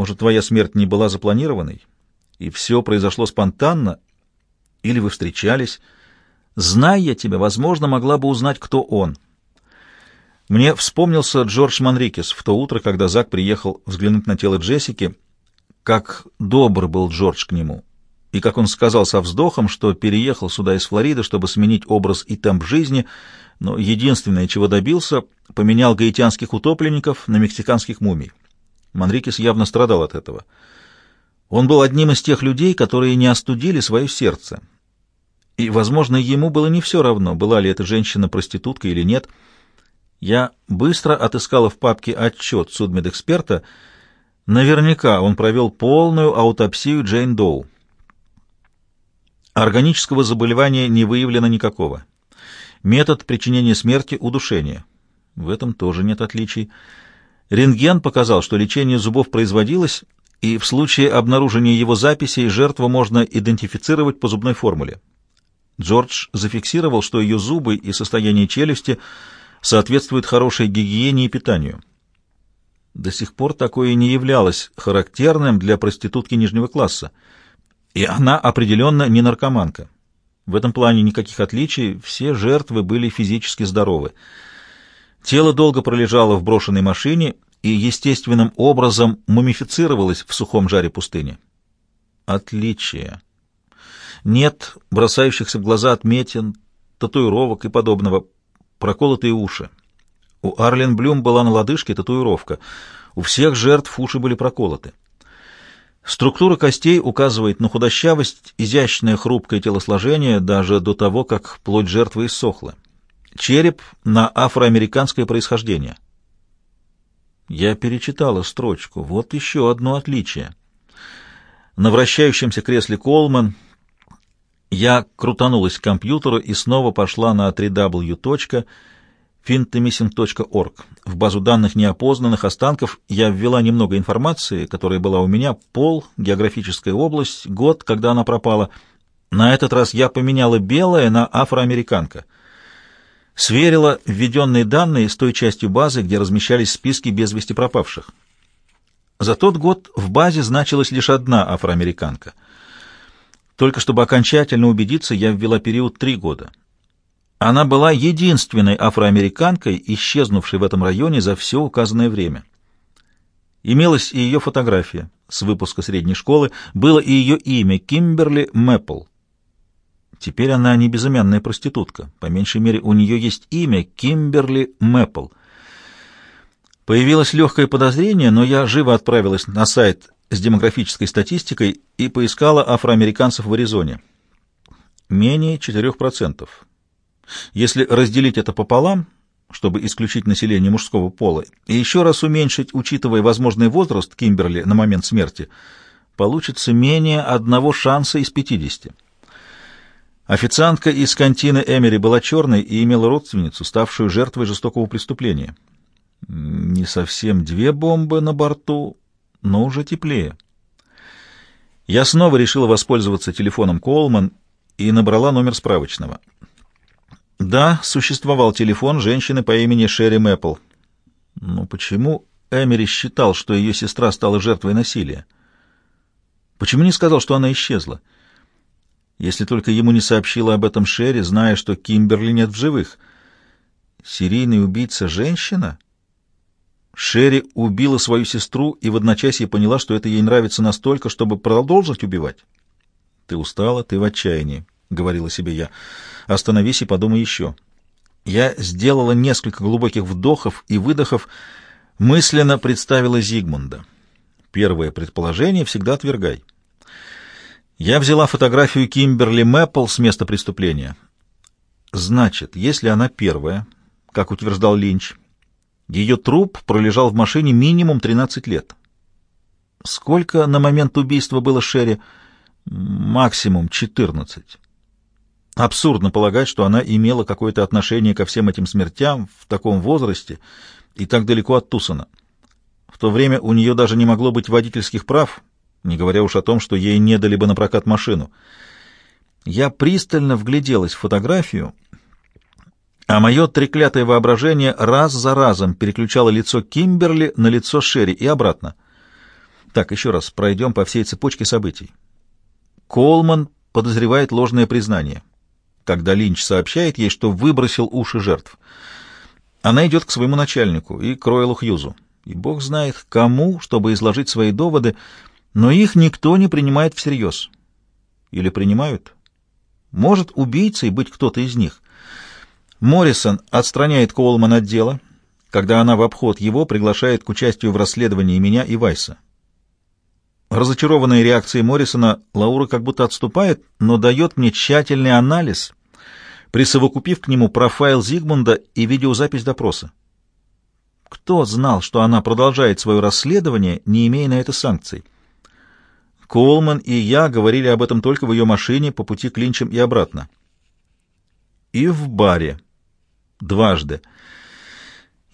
Может, твоя смерть не была запланированной, и все произошло спонтанно, или вы встречались. Зная тебя, возможно, могла бы узнать, кто он. Мне вспомнился Джордж Манрикес в то утро, когда Зак приехал взглянуть на тело Джессики, как добр был Джордж к нему, и как он сказал со вздохом, что переехал сюда из Флориды, чтобы сменить образ и темп жизни, но единственное, чего добился, поменял гаитянских утопленников на мексиканских мумий. Манрикес явно страдал от этого. Он был одним из тех людей, которые не остудили свое сердце. И, возможно, ему было не все равно, была ли эта женщина проститутка или нет. Я быстро отыскала в папке отчет судмедэксперта. Наверняка он провел полную аутопсию Джейн Доу. Органического заболевания не выявлено никакого. Метод причинения смерти — удушение. В этом тоже нет отличий. Рентген показал, что лечение зубов производилось, и в случае обнаружения его записей жертву можно идентифицировать по зубной формуле. Джордж зафиксировал, что ее зубы и состояние челюсти соответствуют хорошей гигиене и питанию. До сих пор такое не являлось характерным для проститутки нижнего класса, и она определенно не наркоманка. В этом плане никаких отличий, все жертвы были физически здоровы. Тело долго пролежало в брошенной машине и естественным образом мумифицировалось в сухом жаре пустыни. Отличие. Нет бросающихся в глаза отметин, татуировок и подобного. Проколотые уши. У Арлен Блюм была на лодыжке татуировка. У всех жертв уши были проколоты. Структура костей указывает на худощавость, изящное хрупкое телосложение даже до того, как плоть жертвы иссохла. Череп на афроамериканское происхождение. Я перечитала строчку. Вот еще одно отличие. На вращающемся кресле Колман я крутанулась к компьютеру и снова пошла на www fintemissing.org. В базу данных неопознанных останков я ввела немного информации, которая была у меня, пол, географическая область, год, когда она пропала. На этот раз я поменяла белое на афроамериканка. Сверила введенные данные с той частью базы, где размещались списки без вести пропавших. За тот год в базе значилась лишь одна афроамериканка. Только чтобы окончательно убедиться, я ввела период три года. Она была единственной афроамериканкой, исчезнувшей в этом районе за все указанное время. Имелась и ее фотография с выпуска средней школы, было и ее имя Кимберли Мэппл. Теперь она не безымянная проститутка, по меньшей мере у нее есть имя Кимберли Мэппл. Появилось легкое подозрение, но я живо отправилась на сайт с демографической статистикой и поискала афроамериканцев в Аризоне. Менее 4%. Если разделить это пополам, чтобы исключить население мужского пола, и еще раз уменьшить, учитывая возможный возраст Кимберли на момент смерти, получится менее одного шанса из 50. Официантка из кантины Эмери была черной и имела родственницу, ставшую жертвой жестокого преступления. Не совсем две бомбы на борту, но уже теплее. Я снова решила воспользоваться телефоном Колман и набрала номер справочного. Да, существовал телефон женщины по имени Шерри Мэппл. Но почему Эмери считал, что ее сестра стала жертвой насилия? Почему не сказал, что она исчезла? Если только ему не сообщила об этом Шерри, зная, что Кимберли нет в живых. Серийный убийца — женщина? Шерри убила свою сестру и в одночасье поняла, что это ей нравится настолько, чтобы продолжить убивать. Ты устала, ты в отчаянии. — говорила себе я. «Остановись и подумай еще». Я сделала несколько глубоких вдохов и выдохов, мысленно представила Зигмунда. Первое предположение всегда отвергай. Я взяла фотографию Кимберли Мэппл с места преступления. Значит, если она первая, как утверждал Линч, ее труп пролежал в машине минимум 13 лет. Сколько на момент убийства было Шерри? Максимум 14. Абсурдно полагать, что она имела какое-то отношение ко всем этим смертям в таком возрасте и так далеко от Тусона. В то время у нее даже не могло быть водительских прав, не говоря уж о том, что ей не дали бы на прокат машину. Я пристально вгляделась в фотографию, а мое треклятое воображение раз за разом переключало лицо Кимберли на лицо Шерри и обратно. Так, еще раз пройдем по всей цепочке событий. Колман подозревает ложное признание, когда Линч сообщает ей, что выбросил уши жертв. Она идет к своему начальнику и к Ройлу Хьюзу. И бог знает, кому, чтобы изложить свои доводы, но их никто не принимает всерьез. Или принимают? Может убийцей быть кто-то из них. Моррисон отстраняет Коулман от дела, когда она в обход его приглашает к участию в расследовании меня и Вайса. Разочарованная реакцией Моррисона, Лаура как будто отступает, но дает мне тщательный анализ, присовокупив к нему профайл Зигмунда и видеозапись допроса. Кто знал, что она продолжает свое расследование, не имея на это санкций? Колман и я говорили об этом только в ее машине по пути к Линчам и обратно. И в баре. Дважды.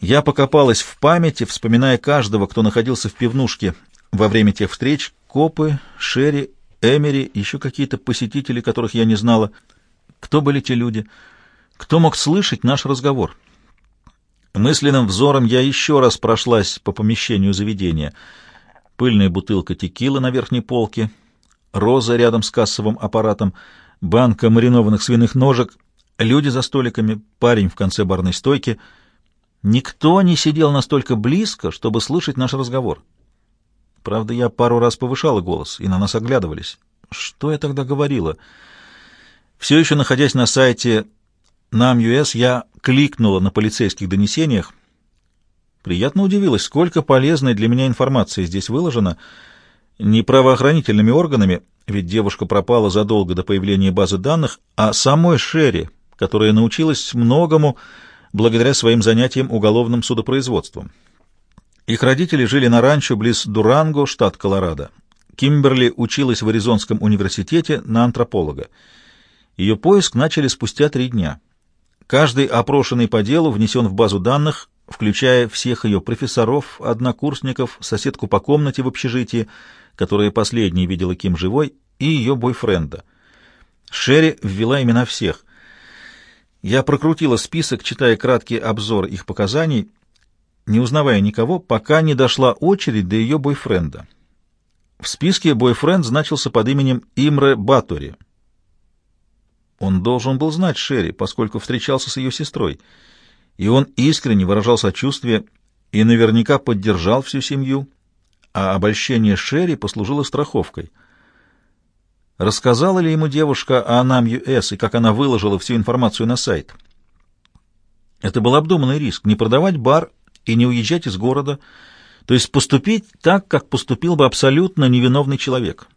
Я покопалась в памяти, вспоминая каждого, кто находился в пивнушке во время тех встреч. Копы, Шерри, Эмери, еще какие-то посетители, которых я не знала. Кто были те люди? Кто мог слышать наш разговор? Мысленным взором я еще раз прошлась по помещению заведения. Пыльная бутылка текила на верхней полке, роза рядом с кассовым аппаратом, банка маринованных свиных ножек, люди за столиками, парень в конце барной стойки — Никто не сидел настолько близко, чтобы слышать наш разговор. Правда, я пару раз повышала голос, и на нас оглядывались. Что я тогда говорила? Все еще находясь на сайте NAM.US, я кликнула на полицейских донесениях. Приятно удивилась, сколько полезной для меня информации здесь выложено. Не правоохранительными органами, ведь девушка пропала задолго до появления базы данных, а самой Шерри, которая научилась многому, благодаря своим занятиям уголовным судопроизводством. Их родители жили на ранчо близ Дуранго, штат Колорадо. Кимберли училась в Аризонском университете на антрополога. Ее поиск начали спустя три дня. Каждый опрошенный по делу внесен в базу данных, включая всех ее профессоров, однокурсников, соседку по комнате в общежитии, которая последней видела Ким живой, и ее бойфренда. Шерри ввела имена всех. Я прокрутила список, читая краткий обзор их показаний, не узнавая никого, пока не дошла очередь до ее бойфренда. В списке бойфренд значился под именем Имре Батори. Он должен был знать Шерри, поскольку встречался с ее сестрой, и он искренне выражал сочувствие и наверняка поддержал всю семью, а обольщение Шерри послужило страховкой — Рассказала ли ему девушка о Анам ЮС и как она выложила всю информацию на сайт? Это был обдуманный риск — не продавать бар и не уезжать из города, то есть поступить так, как поступил бы абсолютно невиновный человек.